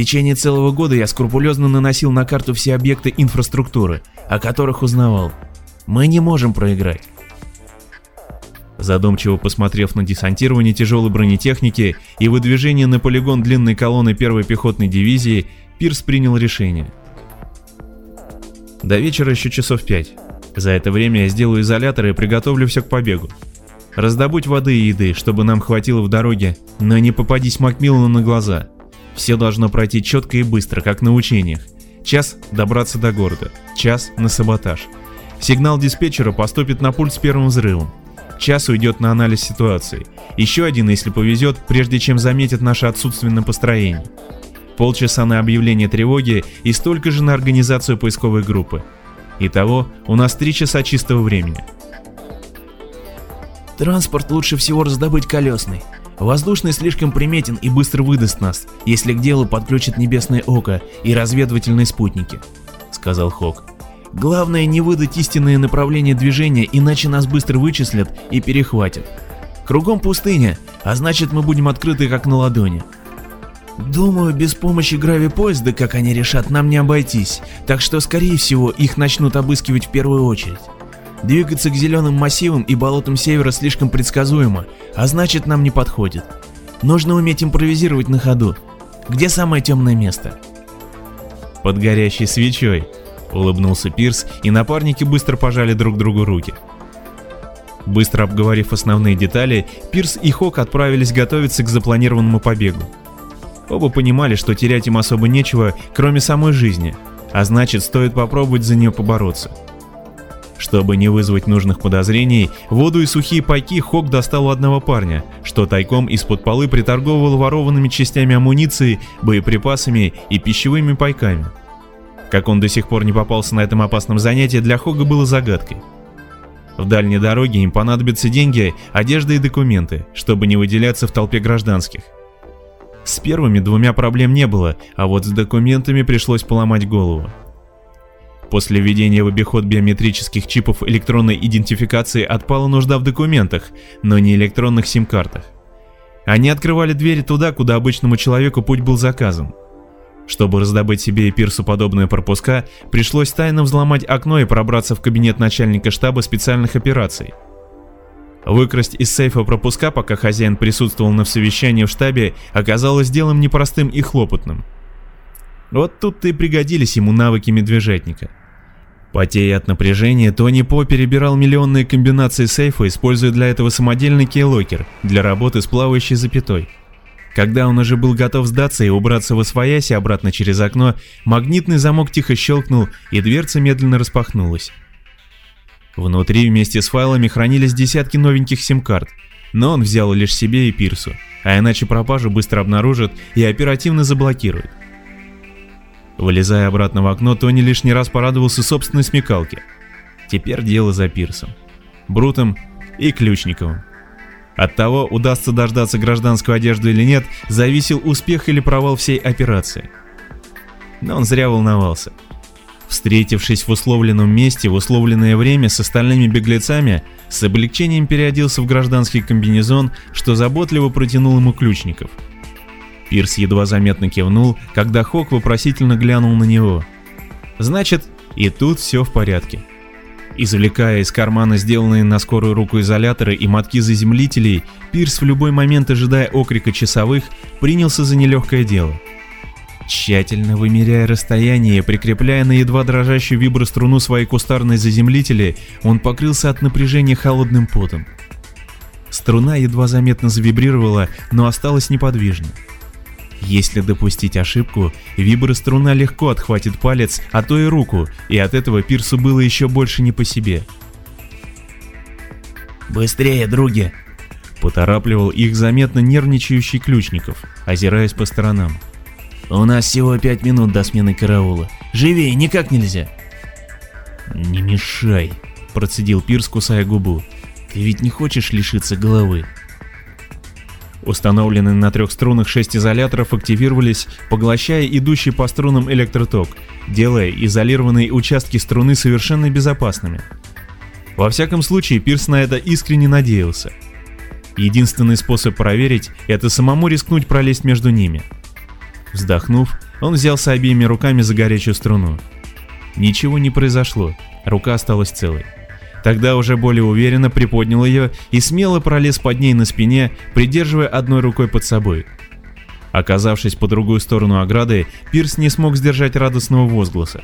течение целого года я скрупулезно наносил на карту все объекты инфраструктуры, о которых узнавал. Мы не можем проиграть. Задумчиво посмотрев на десантирование тяжелой бронетехники и выдвижение на полигон длинной колонны первой пехотной дивизии, Пирс принял решение. До вечера еще часов пять. За это время я сделаю изолятор и приготовлю все к побегу. Раздобудь воды и еды, чтобы нам хватило в дороге, но не попадись Макмиллану на глаза. Все должно пройти четко и быстро, как на учениях. Час добраться до города, час на саботаж. Сигнал диспетчера поступит на пульт с первым взрывом. Час уйдет на анализ ситуации. Еще один, если повезет, прежде чем заметят наше отсутствие на построении. Полчаса на объявление тревоги и столько же на организацию поисковой группы. Итого, у нас три часа чистого времени. Транспорт лучше всего раздобыть колесный. Воздушный слишком приметен и быстро выдаст нас, если к делу подключат небесное око и разведывательные спутники, сказал Хок. Главное не выдать истинное направление движения, иначе нас быстро вычислят и перехватят. Кругом пустыня, а значит мы будем открыты как на ладони. Думаю, без помощи гравипоезда, как они решат, нам не обойтись, так что скорее всего их начнут обыскивать в первую очередь. Двигаться к зеленым массивам и болотам севера слишком предсказуемо, а значит нам не подходит. Нужно уметь импровизировать на ходу. Где самое темное место? Под горящей свечой, улыбнулся Пирс, и напарники быстро пожали друг другу руки. Быстро обговорив основные детали, Пирс и Хок отправились готовиться к запланированному побегу. Оба понимали, что терять им особо нечего, кроме самой жизни, а значит стоит попробовать за нее побороться. Чтобы не вызвать нужных подозрений, воду и сухие пайки Хок достал у одного парня, что тайком из-под полы приторговывал ворованными частями амуниции, боеприпасами и пищевыми пайками. Как он до сих пор не попался на этом опасном занятии, для Хога было загадкой. В дальней дороге им понадобятся деньги, одежда и документы, чтобы не выделяться в толпе гражданских. С первыми двумя проблем не было, а вот с документами пришлось поломать голову. После введения в обиход биометрических чипов электронной идентификации отпала нужда в документах, но не электронных сим-картах. Они открывали двери туда, куда обычному человеку путь был заказан. Чтобы раздобыть себе и пирсу подобные пропуска, пришлось тайно взломать окно и пробраться в кабинет начальника штаба специальных операций. Выкрасть из сейфа пропуска, пока хозяин присутствовал на совещании в штабе, оказалось делом непростым и хлопотным. Вот тут-то и пригодились ему навыки медвежатника. Потея от напряжения, Тони По перебирал миллионные комбинации сейфа, используя для этого самодельный кейлокер для работы с плавающей запятой. Когда он уже был готов сдаться и убраться в освоясь обратно через окно, магнитный замок тихо щелкнул, и дверца медленно распахнулась. Внутри вместе с файлами хранились десятки новеньких сим-карт, но он взял лишь себе и Пирсу, а иначе пропажу быстро обнаружат и оперативно заблокируют. Вылезая обратно в окно, Тони лишний раз порадовался собственной смекалке. Теперь дело за Пирсом, Брутом и Ключниковым. От того, удастся дождаться гражданскую одежду или нет, зависел успех или провал всей операции. Но он зря волновался. Встретившись в условленном месте в условленное время с остальными беглецами, с облегчением переоделся в гражданский комбинезон, что заботливо протянул ему Ключников – Пирс едва заметно кивнул, когда Хок вопросительно глянул на него. Значит, и тут все в порядке. Извлекая из кармана сделанные на скорую руку изоляторы и мотки заземлителей, Пирс в любой момент, ожидая окрика часовых, принялся за нелегкое дело. Тщательно вымеряя расстояние прикрепляя на едва дрожащую виброструну свои кустарные заземлители, он покрылся от напряжения холодным потом. Струна едва заметно завибрировала, но осталась неподвижной. Если допустить ошибку, виброструна легко отхватит палец, а то и руку, и от этого Пирсу было еще больше не по себе. «Быстрее, други!» — поторапливал их заметно нервничающий Ключников, озираясь по сторонам. «У нас всего пять минут до смены караула. Живее никак нельзя!» «Не мешай!» — процедил Пирс, кусая губу. «Ты ведь не хочешь лишиться головы?» Установленные на трех струнах шесть изоляторов активировались, поглощая идущий по струнам электроток, делая изолированные участки струны совершенно безопасными. Во всяком случае, Пирс на это искренне надеялся. Единственный способ проверить – это самому рискнуть пролезть между ними. Вздохнув, Он взялся обеими руками за горячую струну. Ничего не произошло, рука осталась целой. Тогда уже более уверенно приподнял ее и смело пролез под ней на спине, придерживая одной рукой под собой. Оказавшись по другую сторону ограды, Пирс не смог сдержать радостного возгласа.